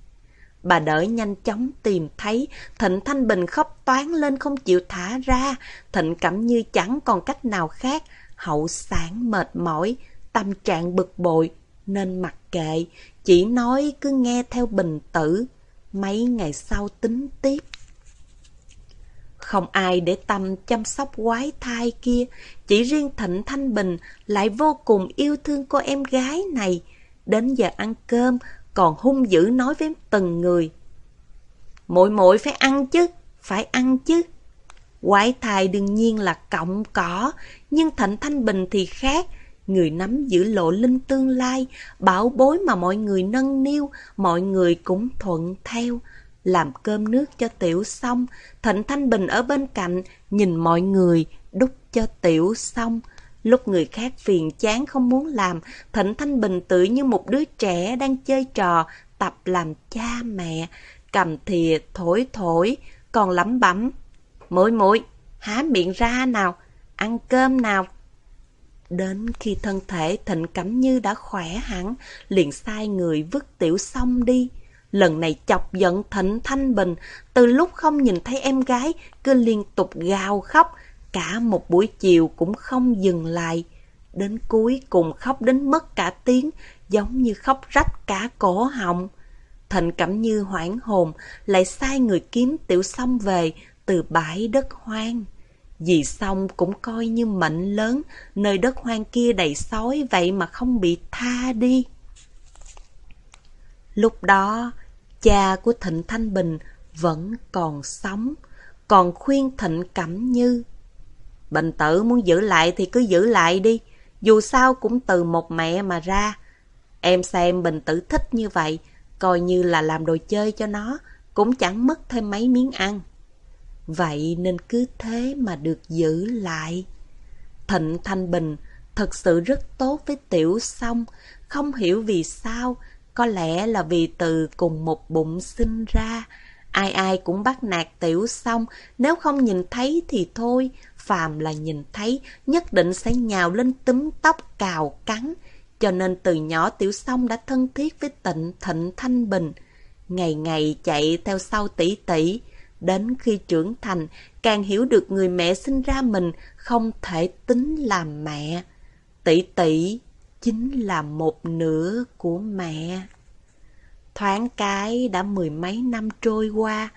Bà đỡ nhanh chóng tìm thấy, Thịnh Thanh Bình khóc toán lên không chịu thả ra, Thịnh Cẩm Như chẳng còn cách nào khác, hậu sản mệt mỏi, tâm trạng bực bội, nên mặc kệ, chỉ nói cứ nghe theo bình tử, mấy ngày sau tính tiếp. Không ai để tâm chăm sóc quái thai kia, chỉ riêng Thịnh Thanh Bình lại vô cùng yêu thương cô em gái này. Đến giờ ăn cơm, còn hung dữ nói với từng người. mỗi mỗi phải ăn chứ, phải ăn chứ. Quái thai đương nhiên là cộng cỏ, nhưng Thịnh Thanh Bình thì khác. Người nắm giữ lộ linh tương lai, bảo bối mà mọi người nâng niu, mọi người cũng thuận theo. Làm cơm nước cho tiểu xong, Thịnh Thanh Bình ở bên cạnh, nhìn mọi người, đút cho tiểu xong. Lúc người khác phiền chán không muốn làm, Thịnh Thanh Bình tự như một đứa trẻ đang chơi trò, tập làm cha mẹ, cầm thìa thổi thổi, còn lẩm bẩm. mũi mũi há miệng ra nào, ăn cơm nào. Đến khi thân thể Thịnh Cẩm Như đã khỏe hẳn, liền sai người vứt tiểu xong đi. Lần này chọc giận Thịnh Thanh Bình, từ lúc không nhìn thấy em gái, cứ liên tục gào khóc, cả một buổi chiều cũng không dừng lại. Đến cuối cùng khóc đến mất cả tiếng, giống như khóc rách cả cổ họng. Thịnh Cẩm Như hoảng hồn, lại sai người kiếm tiểu xong về từ bãi đất hoang. Dì xong cũng coi như mệnh lớn, nơi đất hoang kia đầy sói vậy mà không bị tha đi. Lúc đó, cha của Thịnh Thanh Bình vẫn còn sống, còn khuyên Thịnh Cẩm Như. Bình tử muốn giữ lại thì cứ giữ lại đi, dù sao cũng từ một mẹ mà ra. Em xem Bình tử thích như vậy, coi như là làm đồ chơi cho nó, cũng chẳng mất thêm mấy miếng ăn. Vậy nên cứ thế mà được giữ lại. Thịnh Thanh Bình thật sự rất tốt với Tiểu Song, không hiểu vì sao, có lẽ là vì từ cùng một bụng sinh ra. Ai ai cũng bắt nạt Tiểu Song, nếu không nhìn thấy thì thôi, phàm là nhìn thấy nhất định sẽ nhào lên túm tóc cào cắn. Cho nên từ nhỏ Tiểu Song đã thân thiết với tịnh Thịnh Thanh Bình. Ngày ngày chạy theo sau tỷ tỷ, Đến khi trưởng thành, càng hiểu được người mẹ sinh ra mình không thể tính làm mẹ. Tỷ tỷ chính là một nửa của mẹ. Thoáng cái đã mười mấy năm trôi qua,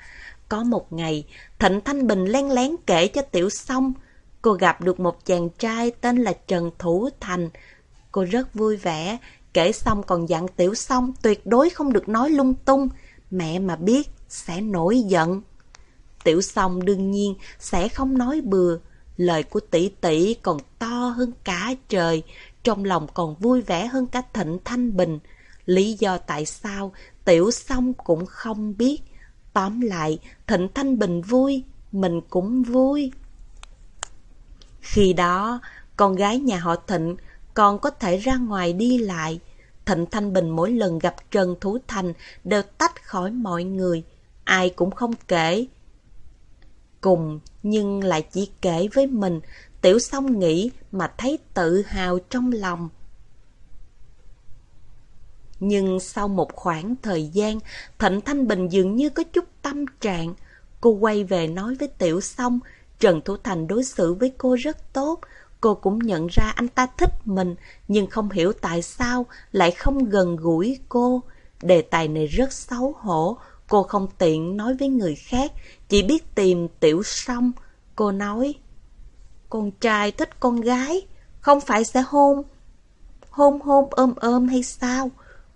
có một ngày, Thịnh Thanh Bình len lén kể cho Tiểu Song, cô gặp được một chàng trai tên là Trần Thủ Thành. Cô rất vui vẻ, kể xong còn dặn Tiểu Song tuyệt đối không được nói lung tung, mẹ mà biết sẽ nổi giận. Tiểu song đương nhiên sẽ không nói bừa. Lời của tỷ tỷ còn to hơn cả trời, trong lòng còn vui vẻ hơn cả thịnh thanh bình. Lý do tại sao tiểu song cũng không biết. Tóm lại, thịnh thanh bình vui, mình cũng vui. Khi đó, con gái nhà họ thịnh còn có thể ra ngoài đi lại. Thịnh Thanh Bình mỗi lần gặp Trần Thú Thành đều tách khỏi mọi người. Ai cũng không kể, cùng nhưng lại chỉ kể với mình, Tiểu song nghĩ mà thấy tự hào trong lòng. Nhưng sau một khoảng thời gian, Thịnh Thanh Bình dường như có chút tâm trạng. Cô quay về nói với Tiểu song Trần Thủ Thành đối xử với cô rất tốt, cô cũng nhận ra anh ta thích mình, nhưng không hiểu tại sao lại không gần gũi cô. Đề tài này rất xấu hổ, cô không tiện nói với người khác, chỉ biết tìm tiểu song. Cô nói, con trai thích con gái, không phải sẽ hôn. Hôn hôn ôm ôm hay sao?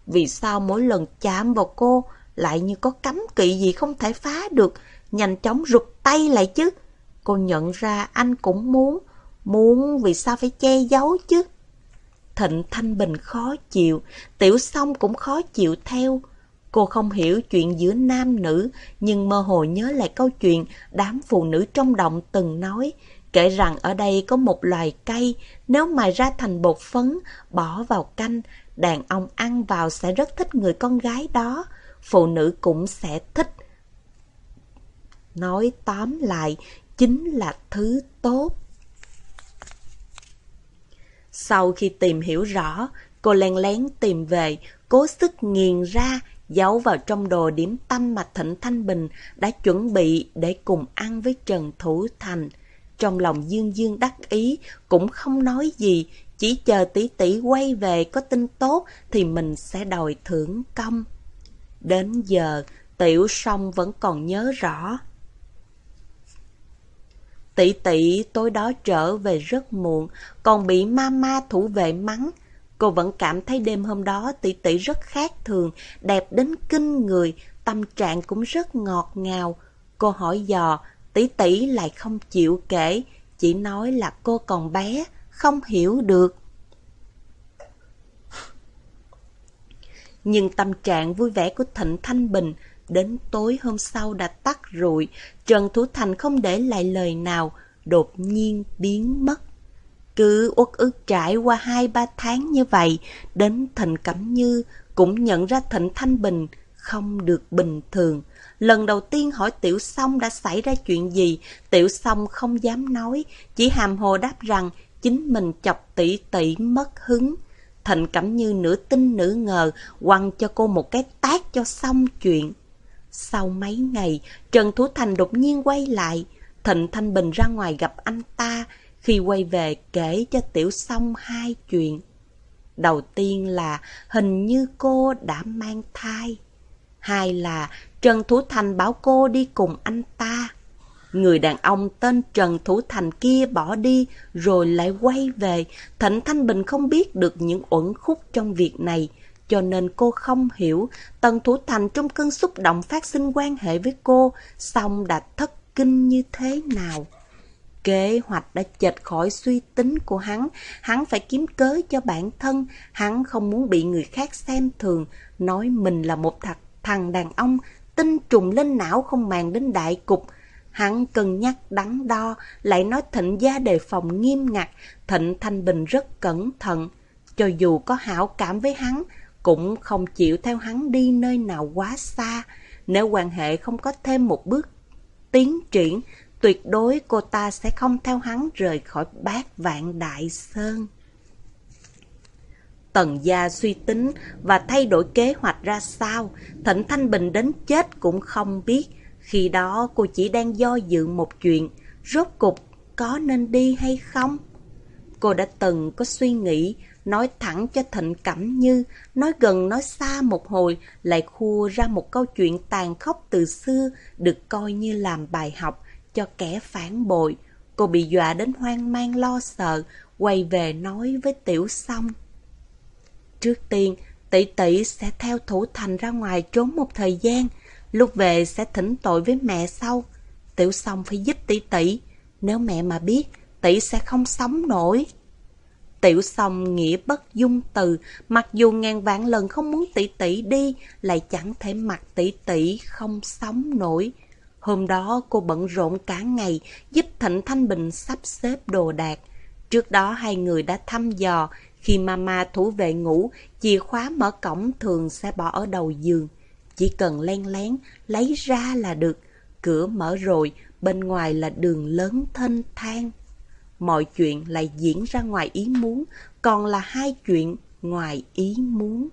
Vì sao mỗi lần chạm vào cô lại như có cấm kỵ gì không thể phá được, nhanh chóng rụt tay lại chứ. Cô nhận ra anh cũng muốn, muốn vì sao phải che giấu chứ. Thịnh Thanh Bình khó chịu, Tiểu Song cũng khó chịu theo. Cô không hiểu chuyện giữa nam nữ, nhưng mơ hồ nhớ lại câu chuyện đám phụ nữ trong động từng nói, kể rằng ở đây có một loài cây, nếu mài ra thành bột phấn, bỏ vào canh, đàn ông ăn vào sẽ rất thích người con gái đó, phụ nữ cũng sẽ thích. Nói tóm lại, chính là thứ tốt. Sau khi tìm hiểu rõ, cô len lén tìm về, cố sức nghiền ra, giấu vào trong đồ điểm tâm mà Thịnh Thanh Bình đã chuẩn bị để cùng ăn với Trần Thủ Thành. Trong lòng Dương Dương đắc ý, cũng không nói gì, chỉ chờ tỷ tỷ quay về có tin tốt thì mình sẽ đòi thưởng công. Đến giờ, tiểu song vẫn còn nhớ rõ. Tỷ tỷ tối đó trở về rất muộn, còn bị mama thủ vệ mắng. Cô vẫn cảm thấy đêm hôm đó tỷ tỷ rất khác thường, đẹp đến kinh người, tâm trạng cũng rất ngọt ngào. Cô hỏi dò, tỷ tỷ lại không chịu kể, chỉ nói là cô còn bé, không hiểu được. Nhưng tâm trạng vui vẻ của Thịnh Thanh Bình đến tối hôm sau đã tắt rụi, Trần Thủ Thành không để lại lời nào, đột nhiên biến mất. Cứ uất ức trải qua hai ba tháng như vậy, đến Thịnh Cẩm Như cũng nhận ra Thịnh Thanh Bình không được bình thường. Lần đầu tiên hỏi Tiểu Song đã xảy ra chuyện gì, Tiểu Song không dám nói, chỉ hàm hồ đáp rằng chính mình chọc tỷ tỷ mất hứng. Thịnh Cẩm Như nửa tin nửa ngờ, quăng cho cô một cái tát cho xong chuyện. Sau mấy ngày, Trần Thủ Thành đột nhiên quay lại. Thịnh Thanh Bình ra ngoài gặp anh ta, khi quay về kể cho Tiểu Song hai chuyện. Đầu tiên là hình như cô đã mang thai. Hai là Trần Thủ Thành bảo cô đi cùng anh ta. Người đàn ông tên Trần Thủ Thành kia bỏ đi rồi lại quay về. Thịnh Thanh Bình không biết được những uẩn khúc trong việc này. Cho nên cô không hiểu Tần Thủ Thành trong cơn xúc động phát sinh quan hệ với cô xong đã thất kinh như thế nào. Kế hoạch đã chệch khỏi suy tính của hắn, hắn phải kiếm cớ cho bản thân, hắn không muốn bị người khác xem thường, nói mình là một thật thằng đàn ông, tinh trùng lên não không màng đến đại cục, Hắn cân nhắc đắn đo, lại nói thịnh gia đề phòng nghiêm ngặt, thịnh Thanh Bình rất cẩn thận. Cho dù có hảo cảm với hắn, cũng không chịu theo hắn đi nơi nào quá xa. Nếu quan hệ không có thêm một bước tiến triển, tuyệt đối cô ta sẽ không theo hắn rời khỏi bát vạn đại sơn. Tần gia suy tính và thay đổi kế hoạch ra sao, Thịnh Thanh Bình đến chết cũng không biết. Khi đó cô chỉ đang do dự một chuyện, rốt cục có nên đi hay không? Cô đã từng có suy nghĩ, nói thẳng cho Thịnh Cẩm Như, nói gần nói xa một hồi, lại khua ra một câu chuyện tàn khốc từ xưa, được coi như làm bài học cho kẻ phản bội. Cô bị dọa đến hoang mang lo sợ, quay về nói với Tiểu Song. Trước tiên, tỷ tỷ sẽ theo thủ thành ra ngoài trốn một thời gian, Lúc về sẽ thỉnh tội với mẹ sau. Tiểu xong phải giúp tỷ tỷ. Nếu mẹ mà biết, tỷ sẽ không sống nổi. Tiểu xong nghĩa bất dung từ, mặc dù ngàn vạn lần không muốn tỷ tỷ đi, lại chẳng thể mặc tỷ tỷ không sống nổi. Hôm đó cô bận rộn cả ngày, giúp Thịnh Thanh Bình sắp xếp đồ đạc. Trước đó hai người đã thăm dò, khi mama thủ vệ ngủ, chìa khóa mở cổng thường sẽ bỏ ở đầu giường. Chỉ cần len lén, lấy ra là được. Cửa mở rồi, bên ngoài là đường lớn thênh thang. Mọi chuyện lại diễn ra ngoài ý muốn, còn là hai chuyện ngoài ý muốn.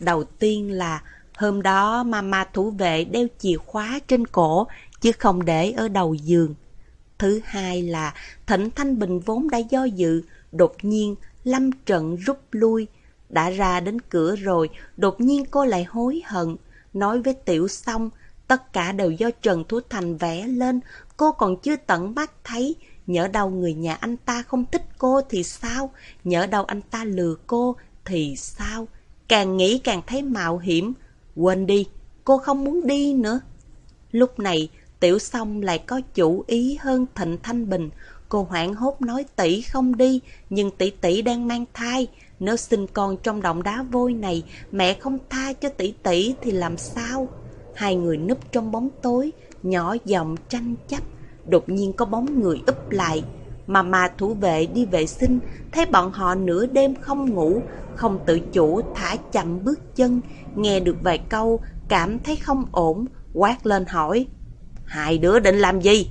Đầu tiên là hôm đó mama thủ vệ đeo chìa khóa trên cổ, chứ không để ở đầu giường. Thứ hai là Thịnh Thanh Bình vốn đã do dự, đột nhiên lâm trận rút lui. Đã ra đến cửa rồi, đột nhiên cô lại hối hận, nói với Tiểu Song, tất cả đều do Trần Thú Thành vẽ lên, cô còn chưa tận mắt thấy, nhỡ đâu người nhà anh ta không thích cô thì sao, nhỡ đâu anh ta lừa cô thì sao, càng nghĩ càng thấy mạo hiểm, quên đi, cô không muốn đi nữa. Lúc này, Tiểu Song lại có chủ ý hơn Thịnh Thanh Bình. Cô hoảng hốt nói tỷ không đi, nhưng tỷ tỷ đang mang thai. Nếu sinh con trong động đá vôi này, mẹ không tha cho tỷ tỷ thì làm sao? Hai người núp trong bóng tối, nhỏ giọng tranh chấp. Đột nhiên có bóng người úp lại. Mà mà thủ vệ đi vệ sinh, thấy bọn họ nửa đêm không ngủ, không tự chủ thả chậm bước chân, nghe được vài câu, cảm thấy không ổn, quát lên hỏi. Hai đứa định làm gì?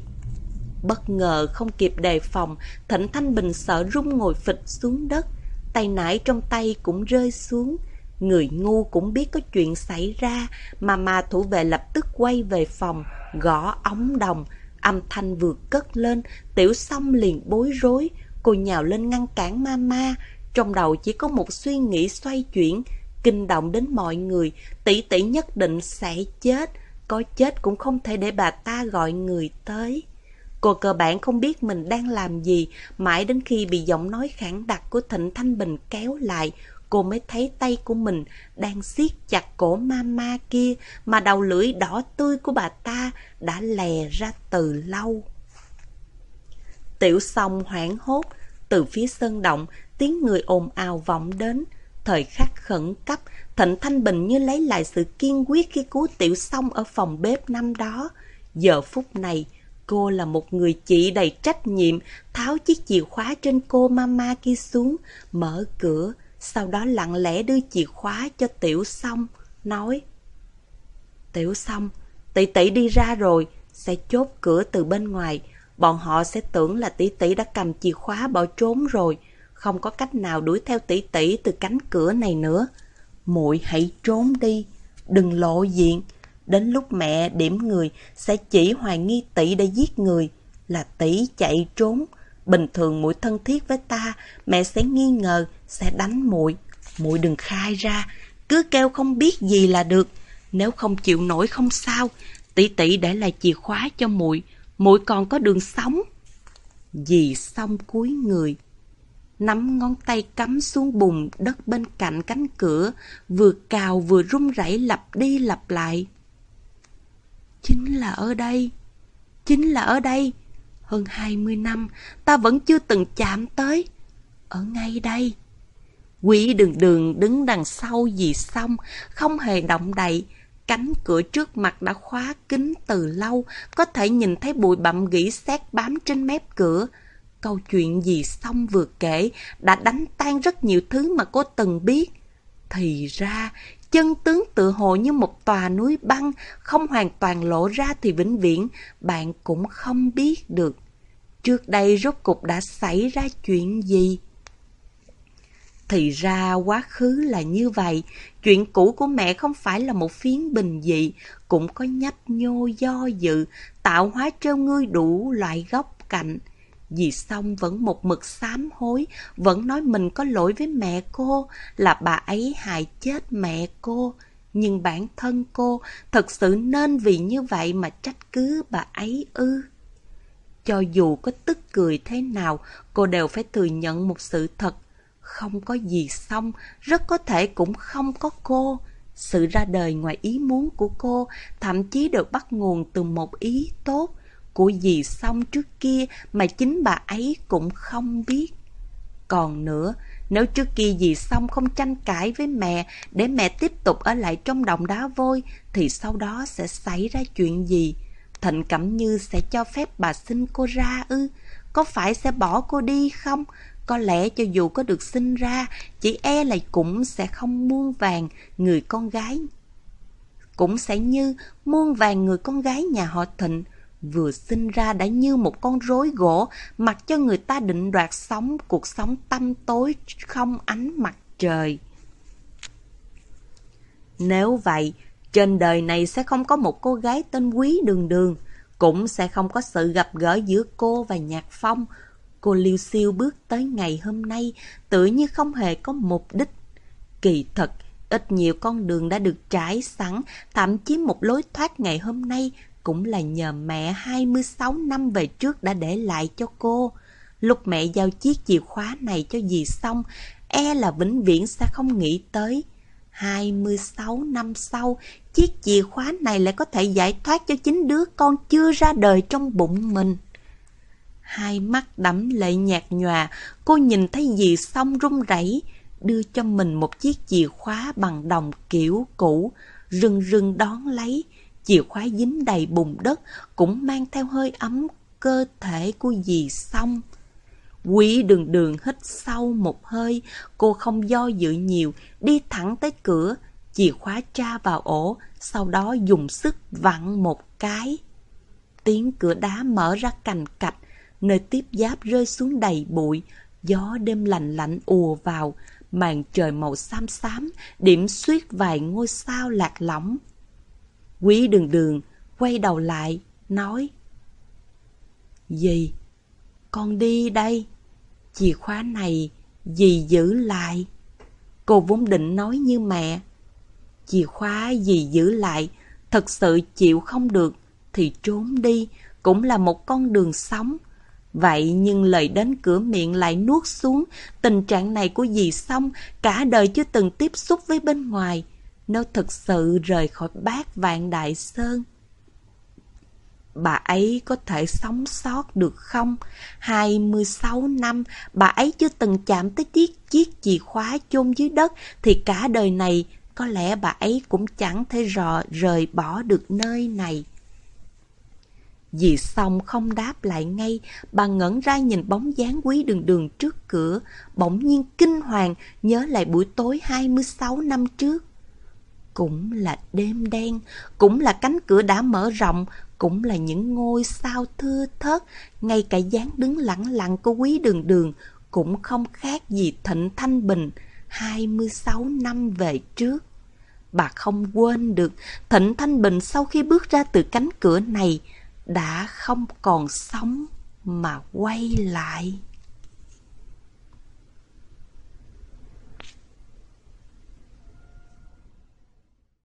Bất ngờ không kịp đề phòng, Thịnh Thanh Bình sợ rung ngồi phịch xuống đất. Tay nải trong tay cũng rơi xuống. Người ngu cũng biết có chuyện xảy ra, mà mà thủ vệ lập tức quay về phòng, gõ ống đồng. Âm thanh vừa cất lên, tiểu xong liền bối rối. Cô nhào lên ngăn cản mama, trong đầu chỉ có một suy nghĩ xoay chuyển, kinh động đến mọi người, tỷ tỷ nhất định sẽ chết có chết cũng không thể để bà ta gọi người tới. Cô cơ bản không biết mình đang làm gì, mãi đến khi bị giọng nói khẳng đặc của Thịnh Thanh Bình kéo lại, cô mới thấy tay của mình đang siết chặt cổ mama kia mà đầu lưỡi đỏ tươi của bà ta đã lè ra từ lâu. Tiểu song hoảng hốt, từ phía sơn động, tiếng người ồn ào vọng đến. Thời khắc khẩn cấp, Thịnh Thanh Bình như lấy lại sự kiên quyết khi cứu Tiểu Song ở phòng bếp năm đó. Giờ phút này, cô là một người chị đầy trách nhiệm, tháo chiếc chìa khóa trên cô mama kia xuống, mở cửa, sau đó lặng lẽ đưa chìa khóa cho Tiểu Song, nói Tiểu Song, tỷ tỷ đi ra rồi, sẽ chốt cửa từ bên ngoài, bọn họ sẽ tưởng là tỷ tỷ đã cầm chìa khóa bỏ trốn rồi, không có cách nào đuổi theo tỷ tỷ từ cánh cửa này nữa muội hãy trốn đi, đừng lộ diện. Đến lúc mẹ điểm người sẽ chỉ hoài nghi tỷ đã giết người, là tỷ chạy trốn. Bình thường muội thân thiết với ta, mẹ sẽ nghi ngờ, sẽ đánh muội. Muội đừng khai ra, cứ kêu không biết gì là được. Nếu không chịu nổi không sao, tỷ tỷ để lại chìa khóa cho muội, muội còn có đường sống. Dì xong cuối người, nắm ngón tay cắm xuống bùn đất bên cạnh cánh cửa, vừa cào vừa run rẩy lặp đi lặp lại. Chính là ở đây, chính là ở đây. Hơn hai mươi năm, ta vẫn chưa từng chạm tới. Ở ngay đây. Quỷ đường đường đứng đằng sau gì xong, không hề động đậy. Cánh cửa trước mặt đã khóa kín từ lâu, có thể nhìn thấy bụi bặm gỉ xét bám trên mép cửa. Câu chuyện gì xong vừa kể đã đánh tan rất nhiều thứ mà cô từng biết. Thì ra, chân tướng tự hồ như một tòa núi băng, không hoàn toàn lộ ra thì vĩnh viễn, bạn cũng không biết được. Trước đây rốt cục đã xảy ra chuyện gì? Thì ra quá khứ là như vậy, chuyện cũ của mẹ không phải là một phiến bình dị, cũng có nhấp nhô do dự, tạo hóa trêu ngươi đủ loại góc cạnh. Dì xong vẫn một mực sám hối, vẫn nói mình có lỗi với mẹ cô, là bà ấy hại chết mẹ cô. Nhưng bản thân cô thật sự nên vì như vậy mà trách cứ bà ấy ư. Cho dù có tức cười thế nào, cô đều phải thừa nhận một sự thật. Không có gì xong, rất có thể cũng không có cô. Sự ra đời ngoài ý muốn của cô thậm chí được bắt nguồn từ một ý tốt của dì xong trước kia mà chính bà ấy cũng không biết. Còn nữa, nếu trước kia dì xong không tranh cãi với mẹ để mẹ tiếp tục ở lại trong đồng đá vôi, thì sau đó sẽ xảy ra chuyện gì? Thịnh Cẩm Như sẽ cho phép bà sinh cô ra ư? Có phải sẽ bỏ cô đi không? Có lẽ cho dù có được sinh ra, chị e là cũng sẽ không muôn vàng người con gái. Cũng sẽ như muôn vàng người con gái nhà họ Thịnh, vừa sinh ra đã như một con rối gỗ, mặc cho người ta định đoạt sống cuộc sống tăm tối không ánh mặt trời. Nếu vậy, trên đời này sẽ không có một cô gái tên Quý Đường Đường. cũng sẽ không có sự gặp gỡ giữa cô và Nhạc Phong. Cô liêu siêu bước tới ngày hôm nay, tự như không hề có mục đích. Kỳ thật, ít nhiều con đường đã được trải sẵn, thậm chí một lối thoát ngày hôm nay cũng là nhờ mẹ 26 năm về trước đã để lại cho cô. Lúc mẹ giao chiếc chìa khóa này cho dì xong, e là vĩnh viễn sẽ không nghĩ tới. 26 năm sau, chiếc chìa khóa này lại có thể giải thoát cho chính đứa con chưa ra đời trong bụng mình. Hai mắt đẫm lệ nhạt nhòa, cô nhìn thấy dì xong run rẩy, đưa cho mình một chiếc chìa khóa bằng đồng kiểu cũ, rừng rừng đón lấy. Chìa khóa dính đầy bùn đất, cũng mang theo hơi ấm cơ thể của dì xong. Quý đường đường hít sâu một hơi, cô không do dự nhiều, đi thẳng tới cửa, chìa khóa tra vào ổ, sau đó dùng sức vặn một cái. Tiếng cửa đá mở ra cành cạch, nơi tiếp giáp rơi xuống đầy bụi, gió đêm lạnh lạnh ùa vào, màn trời màu xám xám, điểm xuyết vài ngôi sao lạc lõng. Quý đường đường quay đầu lại, nói Dì, con đi đây, chìa khóa này dì giữ lại. Cô vốn định nói như mẹ. Chìa khóa dì giữ lại, thật sự chịu không được thì trốn đi, cũng là một con đường sống. Vậy nhưng lời đến cửa miệng lại nuốt xuống, tình trạng này của dì xong, cả đời chưa từng tiếp xúc với bên ngoài. Nếu thực sự rời khỏi bát vạn đại sơn, bà ấy có thể sống sót được không? 26 năm, bà ấy chưa từng chạm tới chiếc chiếc chìa khóa chôn dưới đất, thì cả đời này có lẽ bà ấy cũng chẳng thể rò rời bỏ được nơi này. Dì xong không đáp lại ngay, bà ngẩn ra nhìn bóng dáng quý đường đường trước cửa, bỗng nhiên kinh hoàng nhớ lại buổi tối 26 năm trước. Cũng là đêm đen, cũng là cánh cửa đã mở rộng, cũng là những ngôi sao thưa thớt, ngay cả dáng đứng lặng lặng của quý đường đường cũng không khác gì Thịnh Thanh Bình 26 năm về trước. Bà không quên được Thịnh Thanh Bình sau khi bước ra từ cánh cửa này đã không còn sống mà quay lại.